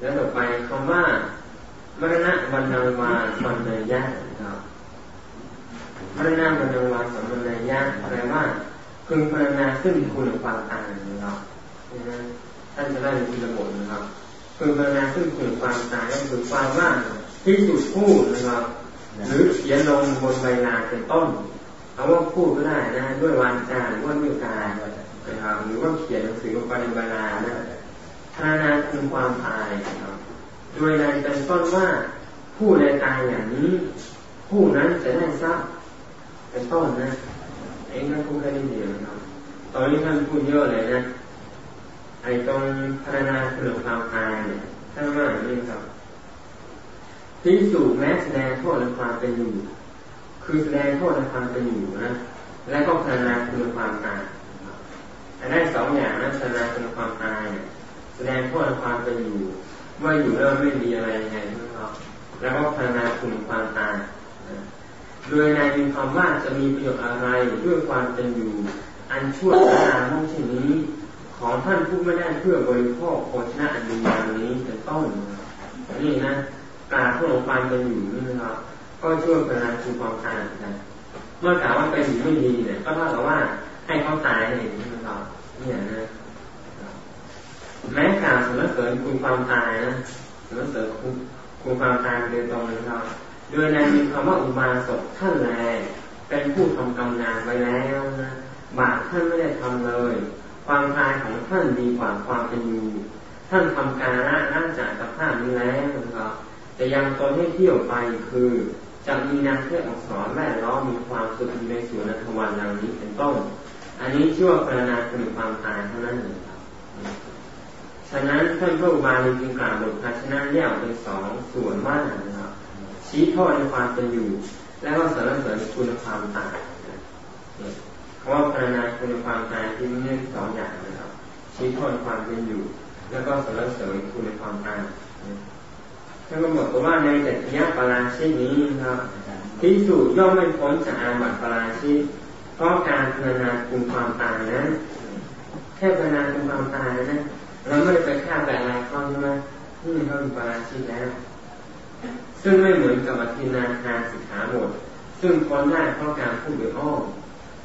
แล้วต่อไปคำว่ามรณะวันนาวาสัมเนยะครับมรณะวันนาวาสัมเนยะแปลว่าพึงพรรณนาซึ่งคุณความตายนะครับท่านจะได้ในทีละบทนะครับพึงพรรณนาซึ่งคุณความตายก็คือความว่าที่สุดพูดนะครับหรือเขียนลงบนใบลานเป็นต้นเอาว่าพูดก็ได้นะ ด้วยวาจาหรือว่าด้วยกายนะครับหรือว่าเขียนหนังสือลงไปในใบลานนะ พรรณนาคุณความตายครับโดยในเป็นต้นว่าผู้ใดตายอย่างนี้ ผู้นั้นจะได้ทรัพย์เป็นต้นนะเองท่นพูดแค่นี้เดียวนะครับ ตอนนี้ท่านพูดเยอะเลยนะไอ้ตรงพรรณนาคุณความตายเนี่ยท่านว่าอย่างนี้ครับพิสูจแม้แสดงโทษในความเป็นอยู่ คือแสดงโทษในความเป็นอยู่นะ และก็พรรณนาคุณความตายได้สองอย่างนะพรรณนาคุณความตายเนี่ย ดงโทษความเป็นอยู่ว่าอยู่แล้วไม่มีอะไรยังไงนะครับแล้วก็พรรณนาคุณความตายโดยในมีความว่าจะมีประโยชน์อะไรด้วยความเป็นอยู่ อันชั่วช้าโมกเช่นนี้ ของท่านผู้ไม่ได้เพื่อบริโภคโภชนะอันดีงามนี้เป็นต้นนี่นะการเพื่อความเป็นอยู่นี่นะครับ ก็ช่วยพรรณนาคุณความตายนะเมื่อกล่าวว่าเป็นอยู่ไม่ดีเนี่ยก็เท่ากับว่าให้เขาตายเองนะครับเนี่ยนะ แม้กล่าวสรรเสริญคุณความตายนะสรรเสริญคุณคุณความตายโดยตรงนะครับโดยในมีคำว่าอุบาสกท่านแลเป็นผู้ทำกรรมงานไว้แล้วนะบาปท่านไม่ได้ทำเลย ความตายของท่านดีกว่าความเป็นอยู่ท่านทำการละนั่งจากสภาพนี้แล้วนะครับจะยังตนให้เที่ยวไปคือจะมีนางเทศอักษรแม่ล้อมีความสุขในสวนนทวันดังนี้เป็นต้น อันนี้ชื่อว่าพรณนาคือความตายเท่านั้นเองค ฉะนั้นท่านพระอุบาลีจึงกล่าวบทภาชนะแยกเป็นสองส่วนว่านะครับชี้โทษในความเป็นอยู่ แล้วก็สรรเสริญคุณความตายคำว่าพรณนาคุณความตายที่มีเรื่องสองอย่างนะครับ ชี้โทษความเป็นอยู่ แล้วก็สรรเสริญคุณความตายท่านก็บอกว่าในจัตยาปราชิตนี้นะครับพิสูจย่อมไม่พ้นจากอาบัติปราชิตเพราะการพรณนาคุณความตายนั้นแค่พรณนาคุณความตายนั้น เราไม่ได้ไปฆ่าแต่อะไรเขาใช่ไหมนี่เขาเป็นปราชิตแล้ว ซึ่งไม่เหมือนกับอธินาทานสิกขาบทซึ่งพ้นได้เพราะการพูดโดยอ้อม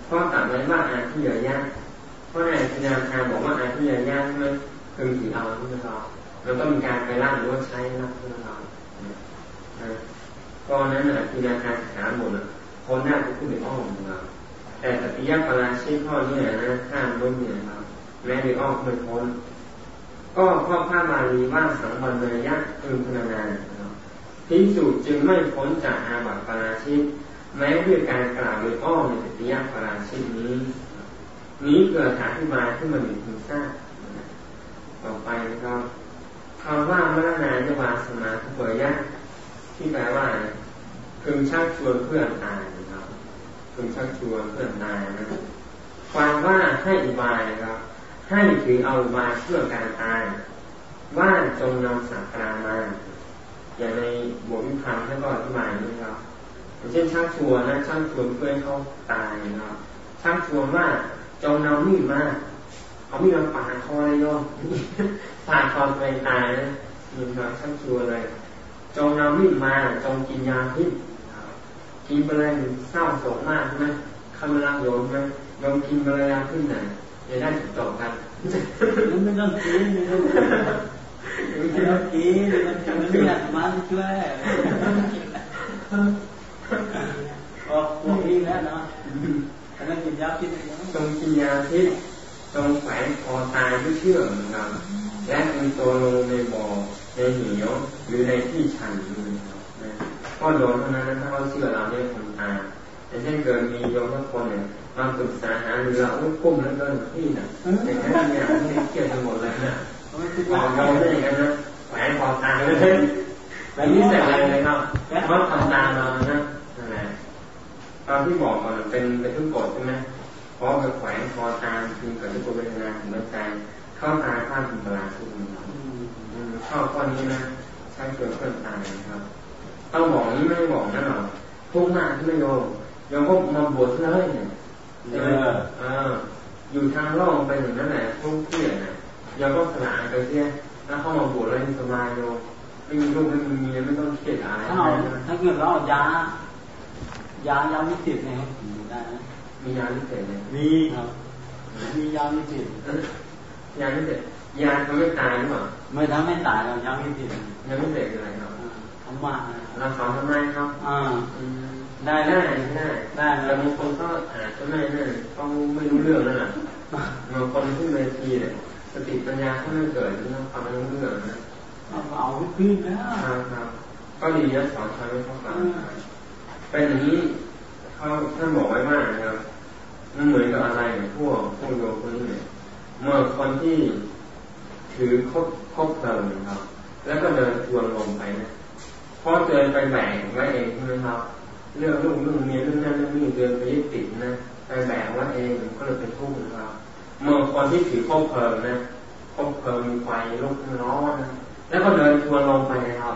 เพราะตัดไว้ว่าอาทิยายะเพราะในอธินาทานบอกว่าอาทิยายะใช่ไหมพึงถือเอาที่เราเราต้องมีการไปล่าหรือว่าใช้รับที่เราก็นั้นอธินาทานสิกขาบทพ้นได้เพราะพูดโดยอ้อมของเราแต่ตติยปราชิตข้อนี้นะข้ามล้มเนี่ยครับแม้โดยอ้อมไม่พ้น ก็เพราะพระบาลีว่าสังวรเนยะพึงพนานาพิสูจจึงไม่พ้นจากอาบัติปราชิตแม้ด้วยการกล่าวโดยอ้อมในติยาปราชิตนี้ นี้เกิดอธิบาขึ้นมาหนึ่งพึงทราบต่อไปนะครับคำว่ามรณายวาสมาทุเบยะที่แปลว่าพึงชักชวนเพื่อนตายนะครับพึงชักชวนเพื่อนตายนะความว่าให้อุบายนะครับ ให้ถือเอามาเพื่อการตาย ว่าจงนำสักการมา อย่างในบทวิพังท่านก็อธิบายนี่ครับอย่างเช่นชักชวนนะชักชวนเพื่อนเขาตายนะครับชักชวนว่าจงนำมีดมาเอามีดมาปาดคอเลยโยมปาดคอไปตายนะมีครับชักชวนเลย จงนำมีดมาจงกินยาพิษกินไปเลยเศร้าโศกมากใช่ไหมคำรังโยมไหมโยมกินไปเลยยาพิษไหน จะได้ถูกต้องกันไม่ต้องกินไม่ต้องกินไม่ต้องกินมันไม่อยากมาช่วยออกพวกนี้แล้วเนาะแต่ไม่กินยาพิษตรงกินยาพิษตรงแฝงคอตายด้วยเชื่อมนะครับและมีตัวลงในบ่อในเหนียวหรือในที่ชันนะครับก็โดนเท่านั้นถ้าเขาเชื่อเราได้คนตายแต่เช่นเกิดมีโยมทุกคนเนี่ย มาปรึกษาหาเรืออุ้กุ้มแล้วก็พี่น่ะอย่างนั้นเนี่ยที่เครียดทั้งหมดเลยนะขอโยมได้อย่างนั้นนะแหวนคอตายเลยแบบนี้เสร็จเลยนะครับเพราะทำตามเรานะนั่นแหละตอนที่บอกก่อนเป็นเป็นทุกกฎใช่ไหมเพราะไปแขวนคอตามคือเกิดทุกเวทนาถึงหัวใจเข้าตาข้ามถึงเวลาสุดชอบข้อนี้นะใช้เกิดเพื่อนตายนะครับต้องบอกนี้ไม่บอกนั่นหรอทุกหน้าที่ไม่โยมโยมก็มาบวชเลยเนี่ย ใช่ไหมอ่าอยู่ทางล่องไปอย่างนั้นแหละทุกเที่ยนะยังก็สลายไปเสียแล้วเข้ามาบวชแล้วสบายโยไม่มีลูกไม่มีเมียไม่ต้องเครียดอะไรถ้าเราถ้าเกิดเราเอายายายาวิเศษนะครับได้ไหมมียาพิเศษเลยมีครับมียาวิเศษยาพิเศษยาทำให้ตายหรือเปล่าไม่ทำให้ตายเรายาวิเศษยาพิเศษคืออะไรครับทำมาเราสอนทำไมครับอ่า ได้ได้ได้ได้ได้แต่บางคนก็อาจจะไม่นั่นก็ไม่รู้เรื่องนั่นแหละบางคนขึ้นเวทีเนี่ยสติปัญญาเขาไม่เกิดที่ต้องฟังไม่รู้เรื่องนะเอาเอาขึ้นแล้วครับครับก็ดีนะสอนชาวไม่เข้าฟังเป็นอย่างนี้เขาท่านบอกไว้ว่านะครับมันเหมือนกับอะไรเนี่ยพวกพวกโยมคนนี้เนี่ยเมื่อคนที่ถือคบคบเพลิงนะครับ แล้วก็เดินทวนลงไปนะพอเดินไปแบกไว้เองใช่ไหมครับ เรื่องลูกเรื่องเมียเรื่องนั้นเรื่องนี้เดินไปยึดติดนะไปแบกไว้เองก็เลยเป็นทุกข์นะครับเมื่อคนที่ถือคบเพลิงนะคบเพลิงมีไฟลุกร้อนนะแล้วก็เดินทวนลงไปนะครับ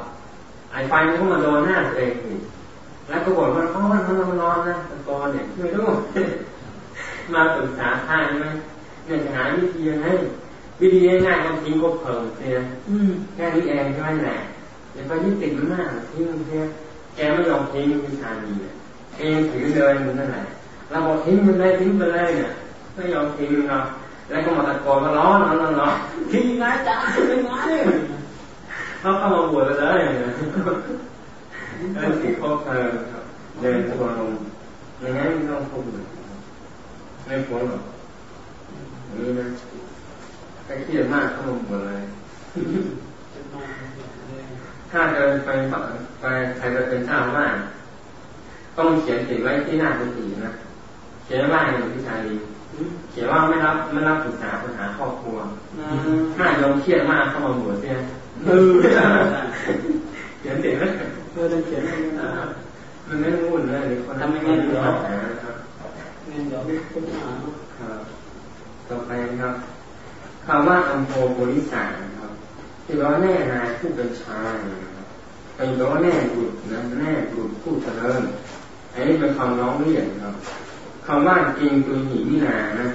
ไอ้ไฟมันก็มาโดนหน้าตัวเองอีกแล้วก็บอกว่าอ๋อมันมันร้อนนะตะกอนเนี่ยไม่รู้มาปรึกษาท่านใช่ไหมเนี่ยจะหาวิธียังไงวิธีง่ายๆก็ทิ้งคบเพลิงเนี่ยอืมแค่นี้เองใช่ไหมแหละอย่าไปยึดติดมันมากทิ้งมันเพียแกไม่ยอมทิ้งวิชานีเองถือเดินมันนั่นแหละเราบอกทิ้งมันเลยทิ้งไปเลยเนี่ยไม่ยอมทิ้งเราแล้วก็มาตะโกนมาร้อนร้อนร้อนทิ้งไงจ้าทิ้งไงเขาเข้ามาบวชเลยเนี่ยเออสิคบเธอเดินตัวลงอย่างนั้นไม่ต้องพูดไม่พ้นหรอกนี่นะถ้าเครียดมากเข้ามาบวชเลยถ้าเดินไปไป ใครจะเป็นเจ้าว่าต้องเขียนติดไว้ที่หน้ากุฏินะเขียนว่าอย่างพิชาลีเขียนว่าไม่รับไม่รับปรึกษาปัญหาครอบครัวถ้าโยมเครียดมากเข้ามาบวชเนี่ยเออเขียนติดไว้เออต้องเขียนให้นะมันไม่วุ่นเลยคนทำไม่งั้นเดี๋ยวครับเงินเดี๋ยวไม่คุ้มหาครับต่อไปครับคำว่าอัมโพโพลิสาครับที่แปลว่าแน่นายผู้เป็นชาย นะครับเป็นแปลว่าแน่บุตรนะแน่บุตรผู้เจริญอันนี้เป็นคำร้องเรียกครับคำว่ากิงตุยหนีมินานะ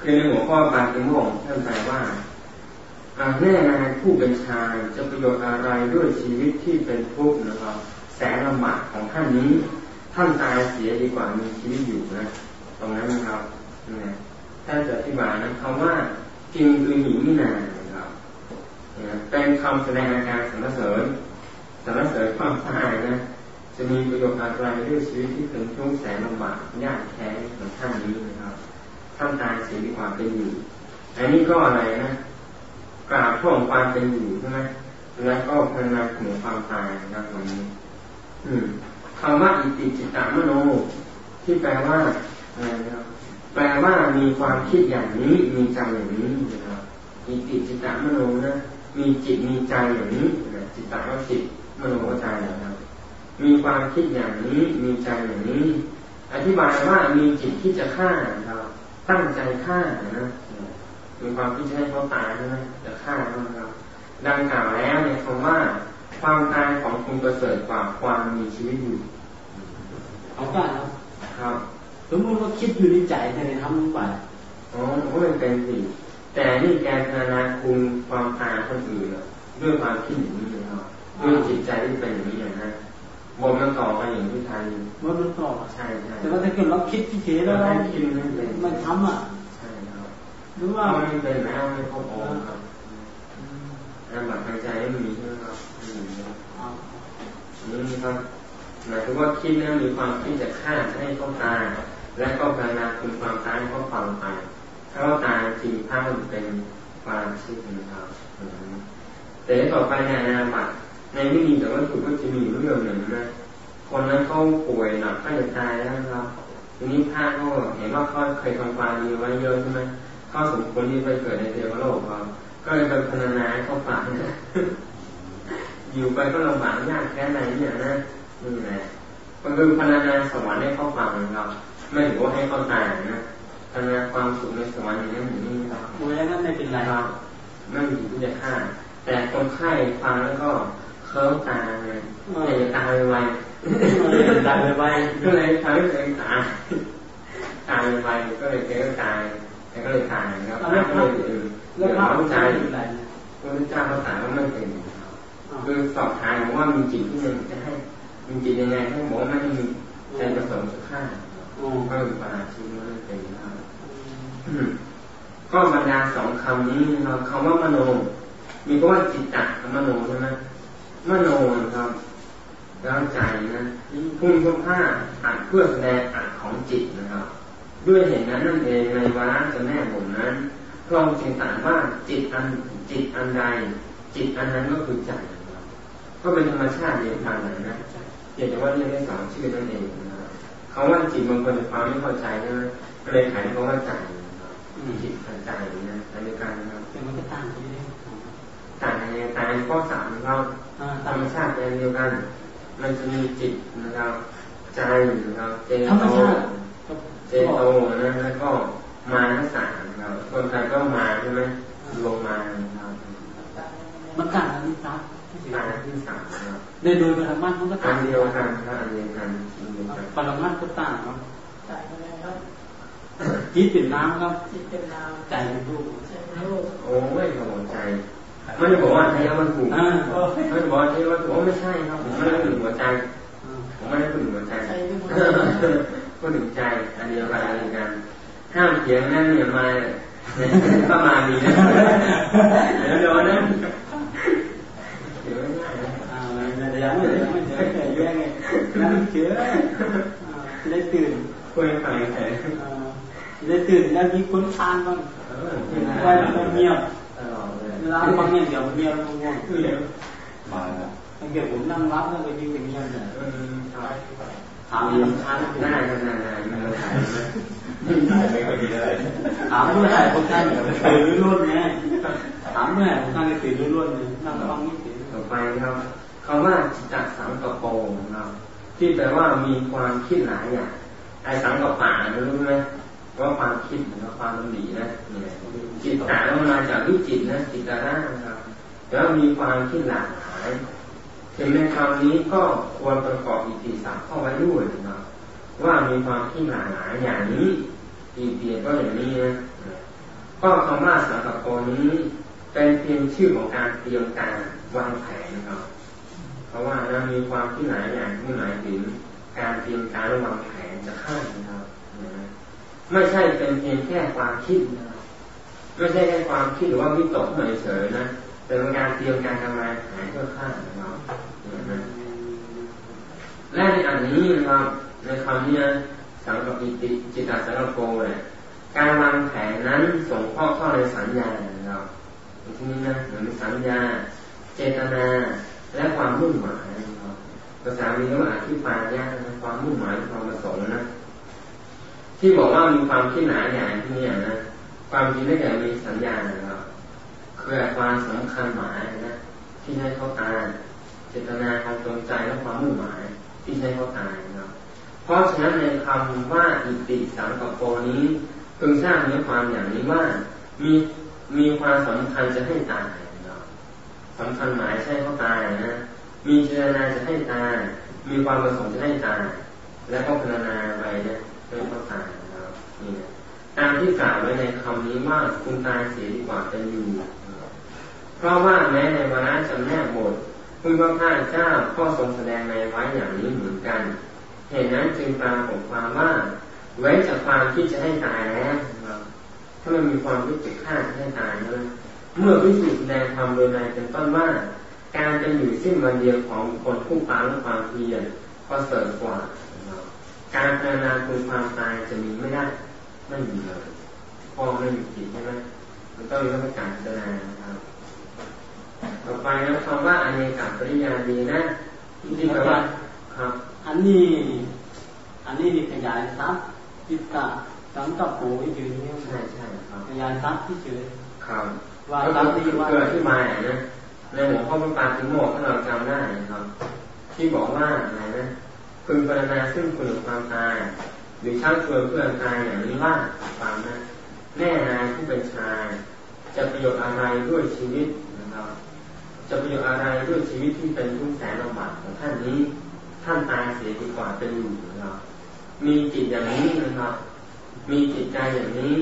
คือในหัวข้อบาติโมงท่านแปลว่าแน่นายผู้เป็นชายจะประโยชน์อะไรด้วยชีวิตที่เป็นทุกข์นะครับ แสนลำบากของท่านนี้ ท่านตายเสียดีกว่ามีชีวิตอยู่นะ ตรงนั้นนะครับนะถ้าจะอธิบายนะคำว่าจริงคือหนีมินานะครับนะเป็นคำแสดงอาการสรรเสริญ สรรเสริญความตายนะ จะมีประโยชน์อะไรด้วยชีวิตที่เป็นทุกข์แสนลำบากยากแค้นของท่านนี้นะครับท่านตายเสียดีกว่าเป็นอยู่อันนี้ก็อะไรนะกราบท่วงความเป็นอยู่ใช่ไหมแล้วก็พรรณนาถึงความตายนะครับตรงนี้ อืมคำว่าอิติจิตตามโน ที่แปลว่าอะไรนะครับแปลว่ามีความคิดอย่างนี้ มีใจอย่างนี้นะครับอิติจิตตามโนนะมีจิตมีใจอย่างนี้จิตตก็จิต มโนก็ใจนะครับ มีความคิดอย่างนี้ มีใจอย่างนี้ อธิบายว่ามีจิตที่จะฆ่านะครับ ตั้งใจฆ่านะมีความคิดจะให้เขาตายใช่ไหมจะฆ่านะครับ ดังกล่าวแล้วในคำว่า ความตายของคุณประเสริฐกว่าความมีชีวิตอยู่เอาได้ครับครับสมมติว่าคิดอยู่ในใจแต่ในทำลงไปอ๋อก็เป็นเป็นสิแต่นี่แกพนานาคุณความตายคนอื่นอะด้วยความคิดอย่างนี้นะครับ ด้วยจิตใจที่เป็นอย่างนี้นะบนมันต่อกันอย่างที่ไทยมันมันต่อใช่ใช่แต่ว่าถ้าเกิดเราคิดเฉยๆแล้วเราคิดไม่เป็นไม่ทำอะใช่ครับหรือว่าว่าไม่เป็นแล้วไม่ครบองค์ครับน้ำบัตรทางใจไม่มีใช่ไหมครับไม่มีครับเอานี่ครับหมายถึงว่าคิดนะมีความคิดจะฆ่าให้เขาตายและก็พนานาคุณความตายให้เขาฟังไปถ้าเขาตายจริงถ้ามันเป็นความชื่อนะครับอืมแต่ต่อไปในอนาบัต ในไม่มีแต่ว่าถูกก็จะมีอยู่เรื่องหนึ่งนะคนนั้นเขาป่วยหนักก็จะตายแล้วนะครับทีนี้พระก็เห็นว่าเขาเคยทำความดีไว้เยอะใช่ไหมเขาสมควรที่ไปเกิดในเทวโลกครับก็เลยไปพนานาให้เขาฝากนะอยู่ไปก็ลำบากยากแค่ไหนเนี่ยนะนี่แหละมันคือพนานาสวรรค์ให้เขาฟังนะครับ ไม่ถือว่าให้เขาตายนะพนานาความสุขในสวรรค์อย่างนั้นอย่างนี้นะครับโอ้ยนั่นไม่เป็นไรนะครับไม่มีที่จะฆ่าแต่คนไข้ฟังแล้วก็ เคิร์ฟตาเลยอยากจะตายไวตายไปๆก็เลยทำให้ตัวเองตายตายไวๆก็เลยแกก็ตายแกก็เลยตายนะครับแล้วก็เลยเออแล้วเดือดพระร้อนใจไม่เป็นไรฮพระเจ้าก็ตรัสว่าไม่เป็นคือสอบถามว่ามีจิตที่ยังจะให้มีจิตยังไงให้บอกว่าไม่มีใจประสงค์จะฆ่าก็คือปาราชิกไม่เป็นครับก็บรรดาสองคำนี้เราคำว่ามโนมีก็ว่าจิตตะกับมโนใช่ไหม มโนครับร่างใจนะพุ่งทุกผ้าอัดเพื่อแสดงอัดของจิตนะครับ ด้วยเหตุนั้นนั่นเองในวาระจะแม่ผมนั้นพระองค์จึงตรัสว่าจิตอันจิตอันใด จิตอันนั้นก็คือใจก็เป็นธรรมชาติเดียวกันนะเพียงแต่ว่าเรียกได้สองชื่อนั่นเองนะครับเขาว่าจิตบางคนจะความไม่เข้าใจใช่ไหมก็เลยขายเขาว่าใจจิตกับใจนะอันกันนะครับแต่มันก็ต่างกัน เลยต่างกันต่างข้อสามเราธรรมชาติเป็นเดียวกัน มันจะมีจิตนะครับใจนะครับเจโตเจโตนะแล้วก็มาทั้งสามครับคนไทยก็มาใช่ไหมลงมาครับมันต่างกันที่สามต่างที่สามครับโดยโดยปรมัตมันก็ต่างเดียวกันครับอันเดียวกันปรมัตก็ต่างครับจิตเป็นน้ำครับจิตเป็นน้ำใจเป็นรูปโอ้ไม่ขโมยใจ ไม่ได้บอกว่าใช้วัตถุไม่ได้บอกว่าใช้วัตถุไม่ใช่ครับผมไม่ได้ถึงหัวใจผมไม่ได้ถึงหัวใจก็ถึงใจอันเดียวกันอันเดียวกันห้ามเถียงนั่นเนี่ยมาก็มาดีนะเดี๋ยวโดนนะเดี๋ยวไม่ได้นะเดี๋ยวไม่เดี๋ยวไม่เดี๋ยวแก่แย่ไงนั่งเชื่อได้ตื่นคุยไปแค่ได้ตื่นแล้วมีคนทานบ้างได้เงียบ เวลาฟังเนี่ยเดี๋ยวเงียบง่วงมาแล้วเกี่ยวผมนั่งรับแล้วก็ยิ่างเงี้ยบเลยถามยังทานได้ได้ได้ได้ไม่ต้ถามไม่ค่อยดีอะไรถามเมื่อไหร่พวกท่านตื่นรุ่นไงถามเมื่อไหร่พวกท่านตื่นรุ่นเลยนั่งฟังนี่ตื่นต่อไปครับคำว่าจิตตสังกโปครับที่แปลว่ามีความคิดหลายอย่างไอ้สังกป่ารู้ไหม ว่าความคิดหรือความมันดีนะเนี่ยจิตตามันมาจากวิจิตนะจิตตาร่าครับแล้วมีความคิดหลากหลายถึงในคำนี้ก็ควรประกอบอิทธิศัพท์เข้าไว้ด้วยนะว่ามีความคิดหลากหลายอย่างนี้อีเปียก็อย่างนี้นะก็คำว่าสังกัปโปนี้ เป็นเพียงชื่อของการเตรียมการวางแผนนะครับ เพราะว่านะมีความคิดหลายอย่างที่หมายถึงการเตรียมการวางแผนจะฆ่านะครับ ไม่ใช่เป็นเพียงแค่ความคิดนะไม่ใช่แค่ความคิดหรือว่าวิตกเฉยๆนะแต่เป็นการเตรียมการทำงานหายเพื่อฆ่านะครับและในอันนี้นะครับในคำนี้สังกัปิติจิตตสังกโปเนี่ยการวางแผนนั้นส่งข้อเข้าในสัญญานะครับที่นี้นะเหมือนสัญญา เจตนาและความมุ่งหมายนะครับภาษามีเรียกว่าอธิปายะความมุ่งหมายความประสงค์นะ ที่บอกว่ามีความคิดหนาอย่างที่นี่นะความจริงไม่ใช่มีสัญญาณนะครับคือความสำคัญหมายนะที่ให้เขาตายเจตนาความจงใจและความมุ่งหมายที่ให้เขาตายนะครับเพราะฉะนั้นในคำว่าอิติสังกปรนี้พึงสร้างเนื้อความอย่างนี้ว่ามีมีความสำคัญจะให้ตายนะครับสำคัญหมายใช่เขาตายนะมีเจตนาจะให้ตายมีความประสงค์จะให้ตายและก็พรรณนาไปเนี่ย ไม่ต้องตายนะครับนี่ตามที่กล่าวไว้ในคำนี้ว่าคุณตายเสียดีกว่าเป็นอยู่เพราะว่าแม้ในวาระจำแนกบทคุณพระพุทธเจ้าก็ทรงแสดงในไว้อย่างนี้เหมือนกันเหตุนั้นจึงปรากฏความว่าไว้จากความที่จะให้ตายแล้วถ้ามันมีความคิดจะฆ่าจะให้ตายเมื่อวิสุทธิแสดงความโดยในเป็นต้นว่าการจะอยู่สิ้นวันเดียวของคนผู้ปาและความเพียรก็เสริมกว่า การพานาคุณความตายจะมีไม่ได้ ไม่มีเลยพ่อไม่มีจิตใช่ไหมมันต้องมีเรื่องการพิจารณาครับ ต่อไปนะคำว่าอเนกปริยาดีนะที่แปลว่าครับอันนี้อันนี้มีขยายทรัพย์จิตตะสังกับโผล่ยืนเนี่ยใช่ใช่ครับขยายทรัพย์ที่เฉยครับว่าทรัพย์ที่ว่าเกิดที่มานะในหัวข้อพระปาติโมกถ้าเราจำได้ครับ ที่บอกว่าอะไรนะ พึงปรณาซึ่งคุณความตาย หรือชักชวนเพื่อนตายอย่างนี้ว่าฟังนะแน่นายผู้เป็นชายจะประโยชน์อะไรด้วยชีวิตนะครับ จะประโยชน์อะไรด้วยชีวิตที่เป็นทุกข์แสนลำบากของท่านนี้ ท่านตายเสียดีกว่าเป็นอยู่นะครับ มีจิตอย่างนี้นะครับ มีจิตใจอย่างนี้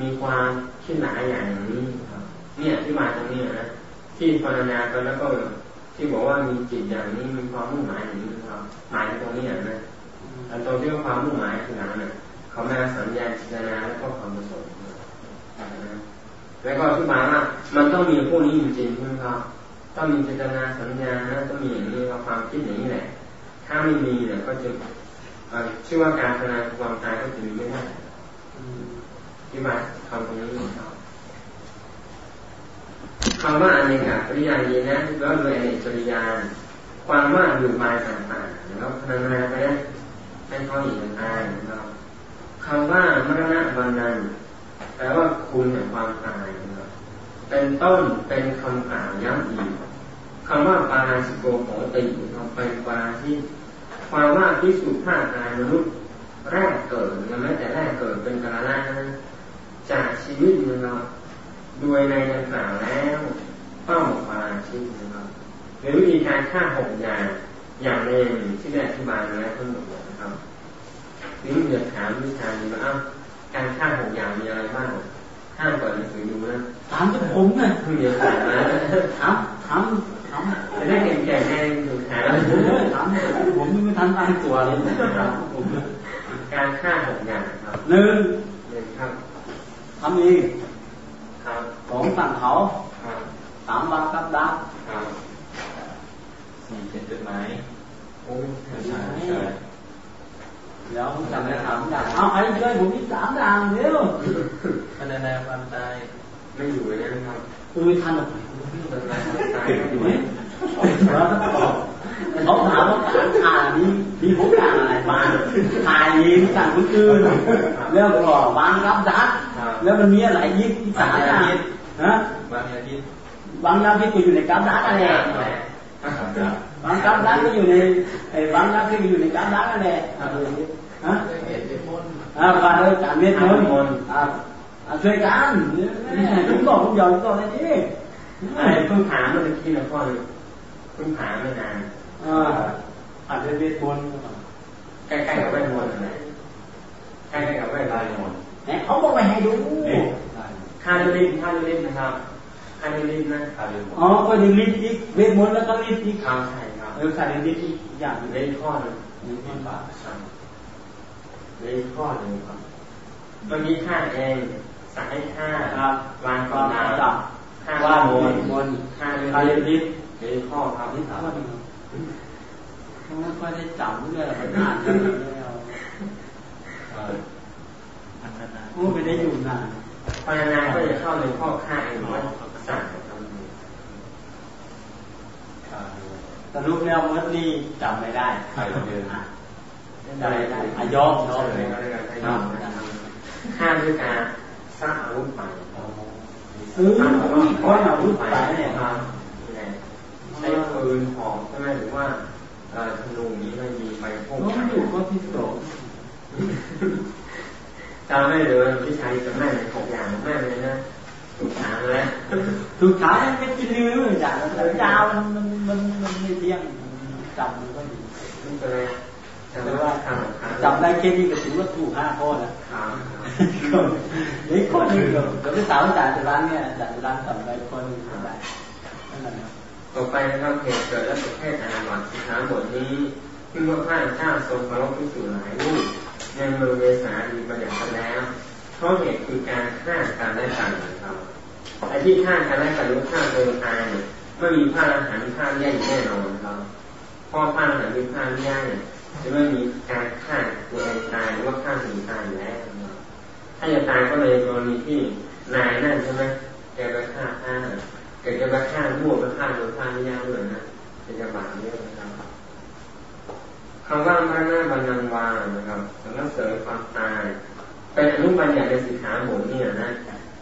มีความคิดหนาอย่างนี้ครับ เนี่ยที่มาตรงนี้นะที่พารณาไปแล้วก็ที่บอกว่ามีจิตอย่างนี้มีความมุ่งหมายอย่างนี้ หมายตรงนี้นะแต่ตรงที่ว่าความมุ่งหมายคือนั้นน่ะเขามาสัญญาจิตนาแล้วก็ความประสงค์แล้วก็ที่มาว่ามันต้องมีพวกนี้จริงๆใช่ไหมครับต้องมีจิตนาสัญญาต้องมีอย่างนี้ความคิดอย่างนี้แหละ ถ้าไม่มีเนี่ยก็จะชื่อว่าการพนาความตายก็จะมีไม่ได้ที่มาคำตรงนี้ครับคำว่าอเนกปริยานีนะก็โดยอเนกปริยาน ความว่าอยู่มาต่างๆแล้วพัฒนาไปได้ให้เขาอีกต่างๆนะครับคำว่ามรณะวันนั้นแปลว่าคุณแห่งความตายนะครับเป็นต้นเป็นคำกล่าวย้ำอีกคำว่าปาราสิโกโหติเราเป็นปาราที่ความว่าพิสุภากายมนุษย์แรกเกิดยังไม่แต่แรกเกิดเป็นกาลาจากชีวิตนะครับโดยในดังกล่าวแล้วเป้าปาราชิกนะครับ หรือวิธีการฆ่าหกอย่างอย่างหนึ่งที่ได้อธิบายมาแล้วทั้งหมดนะครับนี่เดือดถามวิชานี้ว่าอ้าการฆ่าหกอย่างมีอะไรบ้างห้ามเปิดหนังสือดูนะถามผมนะเดี๋ยวถามนะถามถามถามจะได้เก่งๆให้ดูถามถามผมไม่ทันตั้งตัวเลยผมการฆ่าหกอย่างครับหนึ่งหนึ่งครับทำเองของสั่งเขาสามวันครับดั บสี่เจ็ดจุดหมายโอ้ใช่ใช่เดี๋ยวจำได้ถามอย่างเอาไอ้ช่วยผมมีสามอย่างเดี๋ยวคะแนนความตายไม่อยู่เลยนะครับคือทันหรอกเก็บอยู่ไหมเขาถามว่าการถ่ายนี้มีผลการอะไรบ้างถ่ายยิงสั่งคนอื่นแล้วก็วางรับดักแล้วมันมีอะไรยิงสายอะฮะบางยาพิษบางยาพิษก็อยู่ในกราฟดักอะไร บางกราฟดักก็อยู่ในไอ้บางยาพิษก็อยู่ในกราฟดักอะไรฮะอ่าว่าเออการเวทมนต์อ่าช่วยกันผมบอกผมยอมก็ได้นี่ไอ้เพิ่งถามเมื่อกี้นะพ่อเพิ่งถามไม่นานอ่าอาจจะเวทมนต์ใกล้ๆกับเวทมนต์อะไรใกล้ๆกับเวทมนต์เนี่ยเขาบอกไม่ให้ดูคาร์ลินคาร์ลินนะครับ คาร์ลินนะคาร์ลินอ๋อก็ดีลินอีกเวทมนต์แล้วก็ลินอีกครับใช่ครับเออคาร์ลินอีกอย่างเลนข้อนึงเลนข้อบาทครับเลนข้อหนึ่งครับตัวนี้ค่าเองสายค่าวางกองดาวค่าว่าบนบนค่าเรื่องลินเลนข้อครับที่สามไม่ค่อยได้จำเลยมันนานแล้วโอ้ไม่ได้อยู่นานพานาก็จะเข้าในข้อค่าเองว่า สั่งสรุปแล้วเมื่อนี้จำไม่ได้ใครเดินจำไม่ได้อายอมเนาะห้ามด้วยการสร้างอาวุธใหม่เออเพราะอาวุธใหม่เนี่ยใช้ปืนหอกใช่ไหมหรือว่าธนูนี้ไม่มีไฟพุ่งไปอยู่ก็ที่สองจำได้เลยวิชาจำได้หกอย่างแม่เลยนะ ถูกถามแล้วถูกถามไม่กินลืมอย่างแต่ยาวมันมันมันมันไม่เที่ยงจำมันก็ดีไม่เป็นไรจำได้ว่าจำได้แค่นี้ก็ถือว่าถูกห้าข้อแล้วนี่ข้อนึงเราไปสาวจ่ายจะร้าเนี่ยจ่ายจะร้านจำได้ข้อนึงได้นั่นแหละต่อไปนะครับเหตุเกิดและประเทศอาวัตสิขาบทนี้ขึ้นว่าพระเจ้าทรงเคารพพิสูจน์หลายรูปในเมืองเวสาดีประหยัดแล้วเพราะเหตุคือการฆ่าการได้กันครับ ไอ้ที่ฆ่าการได้กันหรือฆ่าโดยตายเนี่ยไม่มีผ้าอาหารผ้าแย่แน่นอนครับพอผ้าอาหารมีผ้าแย่เนี่ยจะไม่มีการฆ่าตัวเองตายหรือว่าฆ่าสิ่งตายแล้วถ้าจะตายก็เลยกรณีที่นายนั่นใช่ไหมแกไปฆ่าฆ่าแกจะไปฆ่ามั่วไปฆ่าโดยผ้าไม่ยากด้วยนะจะบาปเยอะนะครับคำว่าพระหน้าบรรณังวานะครับสรรเสริญความตายเป็นอนุบัญญัติในสิกขาบทนี่นะ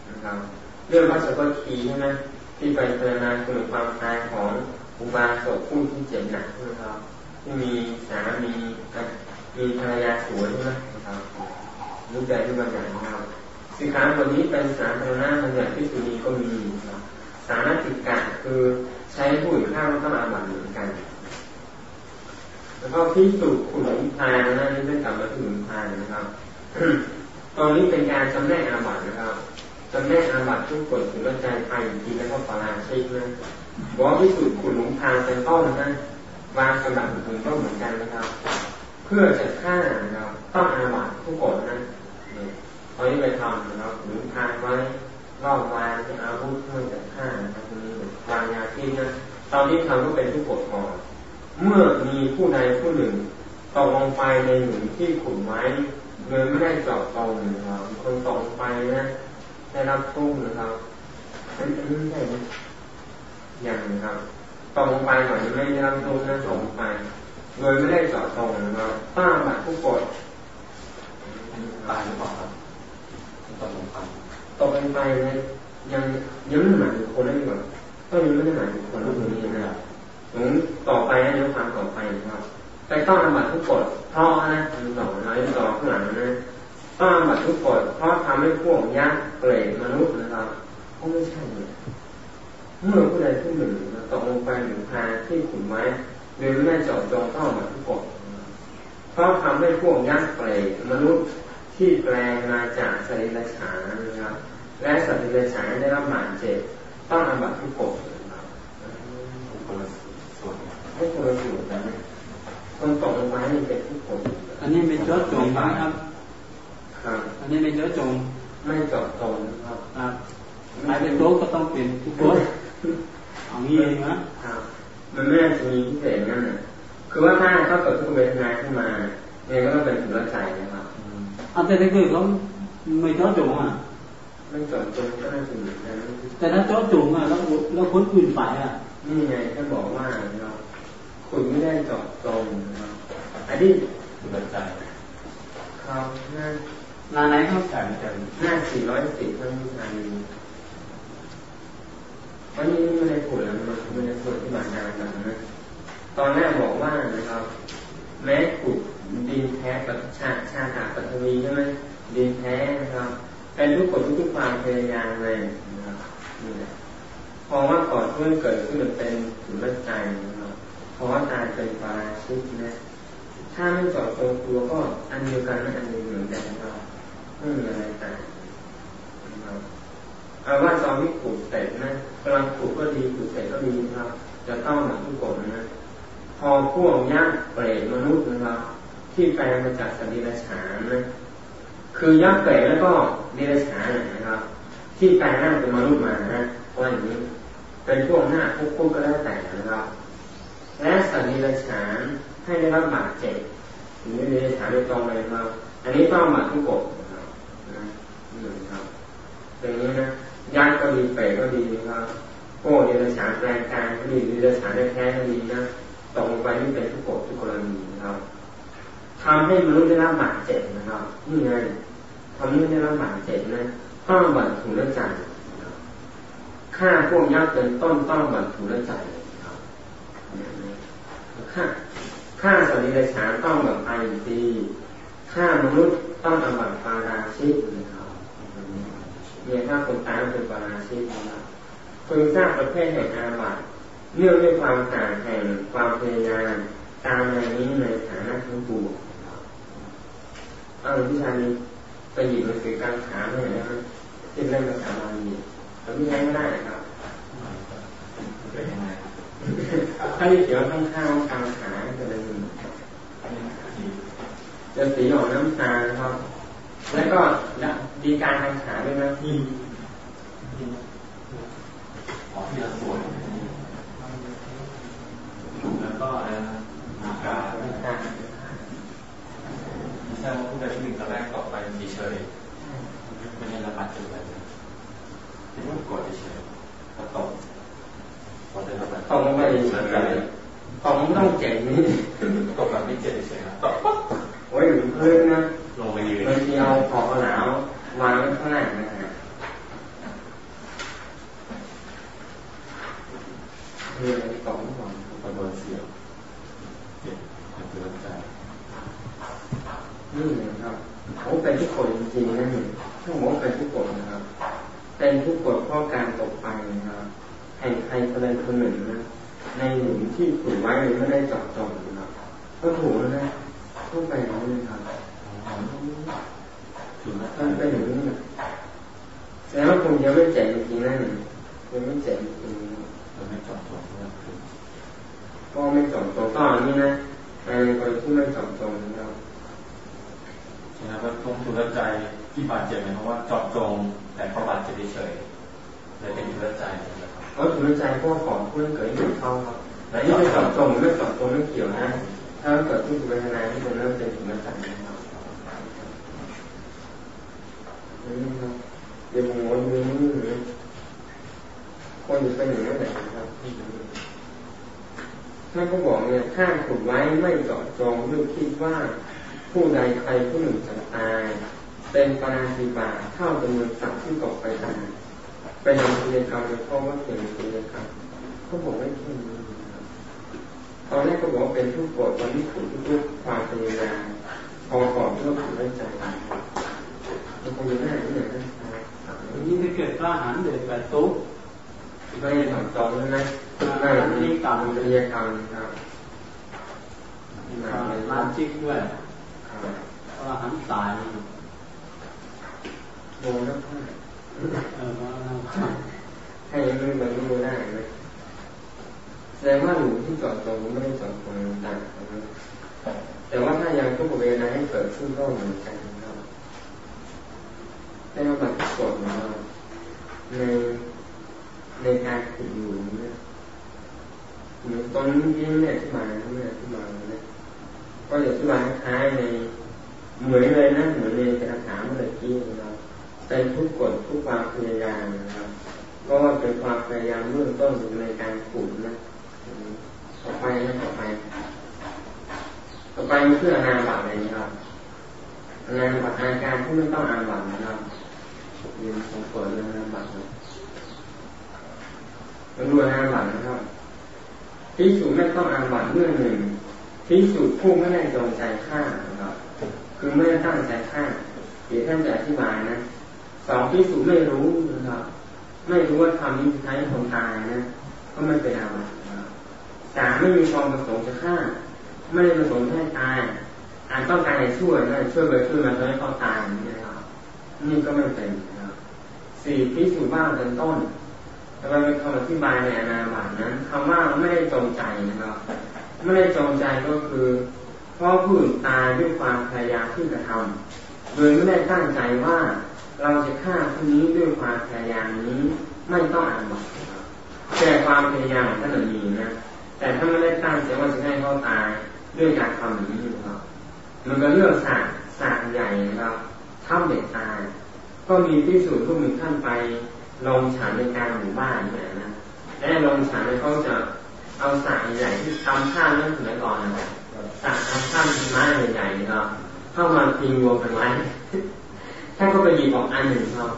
นะครับ เรื่องพระสกทีใช่ไหมที่ไปเจรณาคุณความตายของอุบาสกผู้ที่เจ็บหนักนะครับที่มีสามีมีภรรยาสวยใช่ไหมนะครับรู้ใจที่บัญญัตินะครับสิกขาบทนี้เป็นสาธารณบัญญัติที่สุนีก็มีครับสารติกะคือใช้ผู้อื่นข้าวต้องอาบัตเหมือนกัน แล้วก็พิสูจน์ขุนพานนะนี่เป็นกลับมาถึงพานนะครับ ตอนนี้เป็นการจำแนกอาบัตนะครับ จะแม่อาบัตทุกกฎถึงกระจายไปจริงแล้วก็ปาราชิกนะบอกวิสูจน์ขุนหลงทางเป็นต้นนะวางสำหรับอื่นก็เหมือนกันนะครับ เพื่อจะฆ่านะครับต้องอาบัตทุกกฎนะตอนนี้ไปทำนะครับหรือทางไว้รอบวางที่อาวุธเพื่อจะฆ่านะครับนี้วางยาพิษนะตอนนี้ทำก็เป็นทุกกฎก่อนเมื่อมีผู้ใดผู้หนึ่งตกลงไปในหนุนที่ขุดไว้โดยไม่ได้เจาะตรงนะครับคนตกลงไปนะ ได้รับทุกนะครับอันนี้ไม่ใช่อย่างนะครับตกลงไปหน่อยไม่ได้รับทุกนะตกลงไปโดยไม่ได้เจาะตรงนะครับป้าบัตรผู้กดตายหรือเปล่าครับตกลงไปตกลงไปนะยังยังไม่หมายถึงคนนั้นก่อนก็ยังไม่ได้หมายถึงคนรูปนี้นะครับผมต่อไปนะเดี๋ยวฟังต่อไปนะครับไปต้องอาบัตทุกกฎเพราะนะต่อเราต่อข้างหลังนะ ต้องอาบัตทุกกฎเพราะทำให้พวกยักษ์เปรตมนุษย์นะครับก็ไม่ใช่เลยเมื่อผู้ใดผู้หนึ่งตกลงไปหนึ่งพาที่ขุนไว้โดยไม่ได้เจาะจงต้องอาบัตทุกกฎเพราะทำให้พวกยักษ์เปรตมนุษย์ที่แปลงมาจากสรีระฉานนะครับ และสรีระฉานได้รับบาดเจ็บต้องอาบัตทุกกฎนะครับคนละส่วนไม่คนละส่วนกันคนตกลงมานี่เป็นทุกคนอันนี้เป็นเจาะจงนะครับครับ อันนี้เป็นเจาะจง ไม่เจาะจงครับครับหมายเป็นโต๊ะก็ต้องเป็นทุกคนเอางี้เองนะครับมันไม่ได้จะมีพิเศษนั่นน่ะคือว่าถ้าเขาเกิดทุกเวทนาขึ้นมาเนี่ยก็ต้องเป็นถึงละใจนะครับอันแต่ถ้าเกิดเขาไม่เจาะจงอะไม่เจาะจงก็น่าจะเหมือนกันแต่ถ้าเจาะจงอะแล้วแล้วคนอื่นไปอะนี่ไงท่านบอกว่าเราคุณไม่ได้เจาะจงนะครับอันนี้เปิดใจครับหน้าห น้าไหนครับหน้าสี่ร้อยสิบท่านทานวันนี้ไม่ได้พูดแล้วมันไม่ได้พูดที่บานานแบบนั้ตอนแรกบอกว่านะครับ แม้ขุดดินแท้กับชาชาตาปัทวีใช่ไหมดินแท้นะครับเป็นทุกคนทุกความพยายามเลยนะครับนี่แหละพอว่าก่อนเพื่อนเกิดขึ้นเป็นถุนละใจนะครับเพราะว่าตายเป็นปาราชิกนะถ้าไม่จอดตรงตัวก็อันเดียวกันนะอันเดียวเหมือนกันนะครับ ไม่มีอะไรแต่งนะครับเอาว่าตอนที่ขูดเสร็จนะกำลังขูดก็ดีขูดเสร็จก็ดีนะครับ จะต้องหนักทุกคนนะพอพวกยักษ์เปรตมนุษย์นะครับ ที่แปลงมาจากสติรัฉานนะคือยักษ์เปรตแล้วก็เดรัจฉานนะครับ ที่แปลงร่างเป็นมนุษย์มานะเพราะอย่างนี้เป็นพวกหน้าคุกคุกก็แล้วแต่นะครับและสติรัฉานให้ได้รับบาดเจ็บหรือเดรัจฉานโดยตรงเลยครับอันนี้ต้องมาทุกกฎนะครับนะนี่ครับอย่างนี้นะยักษ์ก็ดีเปรต ก็ดีนะครับโอ้เดรัจฉานแปลงกายก็ดีเดรัจฉานแท้ก็ดีนะตกลงไปนี่เป็นทุกกฎทุกกรณีนะครับทำให้มนุษย์ได้รับบาดเจ็บนะครับนี่ไงทำให้ได้รับบาดเจ็บนะต้องบัตรถุงละใจฆ่าพวกยักษ์เป็นต้นต้องบัตรถุงละใจครับฆ่าฆ่าสตรีระฉานต้องแบบไอซีฆ่ามนุษย์ต้องอบัตปาราชิกนะครับ เนี่ยถ้าคนตายเป็นปาราชิกนะครับพึงทราบประเภทแห่งอาบัตเนื่องด้วยความต่างแห่งความพยายามตามในนี้ในฐานะทั้งปวงเอาพิชานี้ไปหยิบหนังสือกลางขาให้หน่อยนะครับที่เล่นภาษาบาลีทำที่ใช้ไม่ได้ครับเป็นยังไงถ้าเขียวข้างข้างกลางขาจะเป็นจะสีออกน้ำตาลครับ แล้วก็ดีการทางขาด้วยนะที่ออกที่ละส่วนแล้วก็อะไรนะมีการไม่ใช่ว่าผู้ใดผู้หนึ่งตอนแรกต่อไปเฉยไม่ได้ระบาดตัวอะไรที่มันกดเฉยก็ตกตกลงไปเฉยตกต้องเจ๋งนี่ตกแบบไม่เจ็บเฉยตกโอ้ยพื้นนะ อาขอบหนาววางไว้ข้างหน้านะฮะเพื่อให้กล่องก่อนประเมินเสียงเก็บเตือนใจนี่นะครับเขาเป็นทุกคนจริงๆนะนี่ถ้าบอกเป็นทุกคนนะครับ เป็นทุกคนเพราะการตกไปนะครับแห่งใครคนใดคนหนึ่งนะในหลุมที่ถูกไว้ไม่ได้จอดจงนะครับก็ถูกแล้วนะทั่วไปนั่นนะ ครับถึงแล้วเป็นอย่างนี้นะแล้วคงยังไม่แจ่มจริงนั่นยังไม่แจ่มจริงยังไม่จบตรงก็ไม่จบตรงตอนนี้นะในกรณีที่ไม่จบตรงนะครับใช่ไหมว่าตรงทุรใจที่บาดเจ็บหมายความว่าจอบตรงแต่เขาบาดเจ็บเฉยเลยเป็นทุรใจนะครับเพราะทุรใจพวกของเพื่อนเกิดขึ้นเขาครับแต่นี่ไม่จบตรงไม่จบตรงไม่เกี่ยวนะถ้าเกิดที่เวทนาที่เป็นเริ่มเป็นทุรใจนะครับนี่ครับ เดี๋ยวผมงงมือมือคนอยู่เป็นอย่างนั้นแหละครับท่านก็บอกเนี่ยถ้าขุดไว้ไม่เจาะจงด้วยคิดว่า ผู้ใดใครผู้หนึ่งจะตาย เป็นปราชิบาเท่าจำนวนสัตว์ที่ตกไปตายเป็นอำเภอกรรมในข้อว่าเกี่ยวกับเกรรมเขาบอกไม่แค่นี้ตอนแรกก็บอกเป็นทุกข์โกรธตอนนี้ขุดทุกข์ความพยายามพอก่อนที่เราขุดไว้ใจ นคงจะง่ายที่ไหนนะนี่ถ้าเกิดกล้าหันเดือดแบบตุ๊กไม่ถอนจองใช่ไหมไม่นี่กรรมเรียกรรมครับร้านชิกด้วยเพราะหันตายโมนักผ้าเออว่านักผ้าให้ยังไม่บรรลุได้ไหมแสดงว่าหนูที่จอดตรงไม่ได้จอดตรงต่างแต่ว่าถ้ายังทุกเวลาให้เกิดขึ้นก็เหมือนกัน ครับให้เราบัตรกดของเราในในการขุดอยู่เนี่ยเหมือนตอนนี้เนี่ยที่มาเนี่ยที่มาเนี่ยก็จะอธิบาคล้ายในเหมือนเลยนะเหมือนในกระถางเมื่อกี้นะครับเป็นทุกกฎทุกความพยายามนะครับก็เป็นความพยายามเริ่มต้นในการขุดนะต่อไปนะต่อไปต่อไปเพื่อนาบัตอะไรนะครับงานบัตรอาการที่ไม่ต้องอาบัตนะครับ เรียนของเปิดเรื่องนาบัตรมาดูอาบัตนะครับพิสูจไม่ต้องอาบัตเรื่องหนึ่งพิสูจผู้ไม่ได้จงใจฆ่านะครับคือไม่ได้ตั้งใจฆ่าเดี๋ยวท่านจะอธิบายนะสองพิสูจไม่รู้นะครับไม่รู้ว่าทำนี้ใช้คนตายนะก็ไม่เป็นอาบัตสามไม่มีความประสงค์จะฆ่า ไม่ได้ประสงค์ให้ตายอาจต้องการให้ช่วยนะช่วยไปช่วยมาทำให้เขาตายนี่นะครับนี่ก็ไม่เป็น สี่พิสูจบ้างเป็นต้นแต่ว่าเป็นคำอธิบายในอนาบัตนั้นคำว่าไม่ได้จงใจนะครับ ไม่ได้จงใจก็คือเพราะผู้อื่นตายด้วยความพยายามที่จะทำโดยไม่ได้ตั้งใจว่าเราจะฆ่าคนนี้ด้วยความพยายามนี้ไม่ต้องอ่านบัตแต่ความพยายามท่านมีนะแต่ถ้าไม่ได้ตั้งใจว่าจะให้เขาตายด้วยการทำอย่างนี้นะครับมันก็เรื่องสารสารใหญ่นะครับท่าเด็กตาย ก็มีที่สุดทุกมีท่านไปลงฉันในการหมู่บ้านเนี่ยนะและลงฉันเขาจะเอาสายใหญ่ที่ทำข้ามเรื่องสมัยก่อนนะสายทำข้ามไม้ใหญ่ๆครับเข้ามาพิงรวมกันไว้ท่านก็ไปหยิบออกอันหนึ่งครับ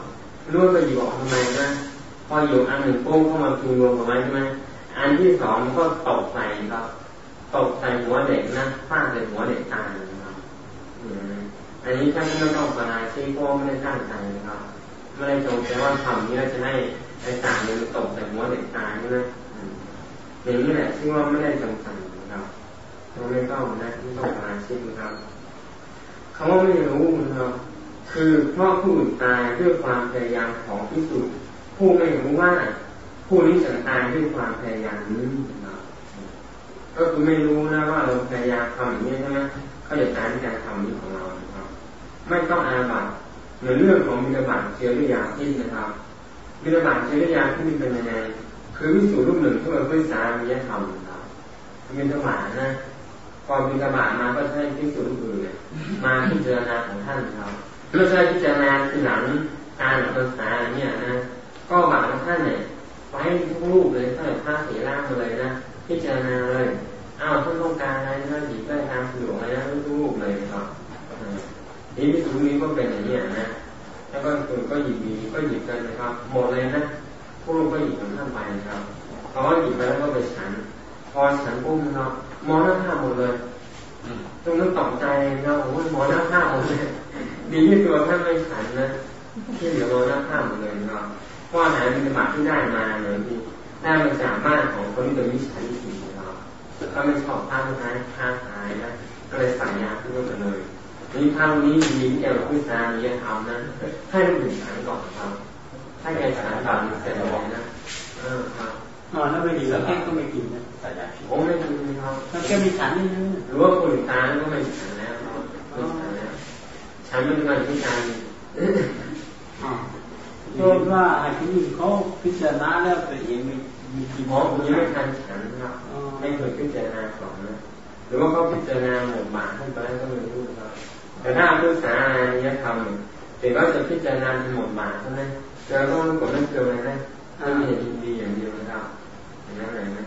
รู้ว่าไปหยิบออกทำไมนะพออยู่อันหนึ่งปุ๊บเข้ามาพิงรวมกันไว้ใช่ไหมอันที่สองก็ตกใส่ครับตกใส่หัวเด็กนะฟาดใส่หัวเด็กตายนะครับ อันนี้ท่านไม่ต้องปราชีพไม่ได้ตั้งใจนะครับไม่ได้จงใจว่าทำนี้จะให้ไอ้ตางมันตกแต่หัวเด็กตายใช่ไหมอย่างนี้แหละที่ว่าไม่ได้จงใจนะครับเราไม่ต้องนะที่ต้องปราชีพนะครับคำว่าไม่รู้นะครับคือเพราะผู้อื่นตายด้วยความพยายามของพิสูจน์ผู้ไม่รู้ว่าผู้นี้จะตายด้วยความพยายามนี้นะครับก็คือไม่รู้นะว่าเราพยายามทำอย่างนี้ใช่ไหมเขาจะตายด้วยการทำนี้ของเรา ไม่ต้องอาบัตในเรื่องของมิตรบัตเชื้อริยาที่นะครับมิตรบัตเชื้อริยาที่เป็นยังไงคือวิสูตรรูปหนึ่งที่มันพื้นสามีธรรมครับมิตรบัตนะพอมิตรบัตมาก็ใช้พิสูจน์รูปอื่นมาพิจารณาของท่านครับไม่ใช่พิจารณาทีหลังการภาษาเนี่ยนะก็บาของท่านเนี่ยไปทุกรูปเลยท่านพระเถระมาเลยนะพิจารณาเลยอ้าวท่านต้องการอะไรท่านหยิบได้ตามสะดวกอะไรนะทุกรูปเลยครับ นี่วิสูนี้ก็เป็นอย่างนี้นะแล้วก็คนก็หยิบดีก็หยิบกันนะครับหมดเลยนะพวกก็หยิบกันข้ามไปนะครับพอหยิบไปแล้วก็ไปฉัน พอฉันปุ๊บนะครับมองหน้าภาหมดเลยตรงนั้นตกใจนะโอ้ยมองหน้าภาหมดเลยดีที่ตัวท่านไม่ฉันนะที่เหลือมองหน้าภาหมดเลยนะครับเพราะอาหารมีบัตที่ได้มาเลยที่ได้มาจากบ้านของคนที่โดนวิสัยที่นะครับก็ไม่ชอบท่าท้ายท่าท้ายนะก็เลยสั่งยาขึ้นมาเลย นี่ภาพนี้ดีที่จะพิจารณาเรียนทำนะให้มันถึงฐานก่อนครับ ถ้าแกฉันแบบเสร็จแล้วนะเออครับอ๋อแล้วไม่ดีแล้วแกก็ไม่กินนะแต่ยากกินโอ้ไม่กินครับแล้วแกมีฉันนี่นะหรือว่าคนตาก็ไม่ฉันแล้วครับไม่ฉันแล้วฉันเป็นการที่การอ๋อเพราะว่าอ้ที่นี่เขาพิจารณาแล้วตัวเองมีมีกี่หมอผมยังไม่ทันฉันครับไม่เคยพิจารณาก่อนนะหรือว่าเขาพิจารณาหมดหมาขึ้นไปก็ไม่รู้ครับ แต่ถ้าพุทธศาสนาเนี้ยทำแต่ว่าจะพิจารณาเป็นหมดหมาเท่านั้นเราต้องกดนั่นเกินเลยนะถ้ามีอย่างดีอย่างเดียวนะครับอย่างนั้นเลยนะ